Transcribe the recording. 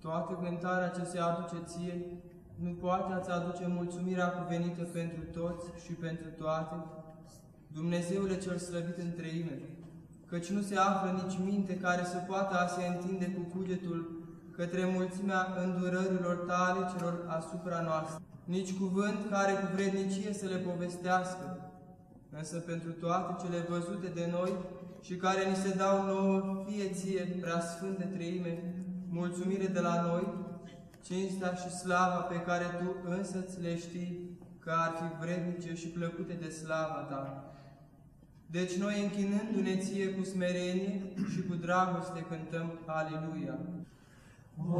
Toată cântarea ce se aduce ție, nu poate a-ți aduce mulțumirea cuvenită pentru toți și pentru toate, Dumnezeule cel slăvit în treime, căci nu se află nici minte care să poată a se întinde cu cugetul către mulțimea îndurărilor tale celor asupra noastră, nici cuvânt care cu vrednicie să le povestească, însă pentru toate cele văzute de noi și care ni se dau nouă, fie ție, prea sfânte treime, mulțumire de la noi, cinstea și slava pe care Tu însăți le știi că ar fi vrednice și plăcute de slava Ta. Deci noi, închinându-ne Ție cu smerenie și cu dragoste, cântăm Aleluia! Amin.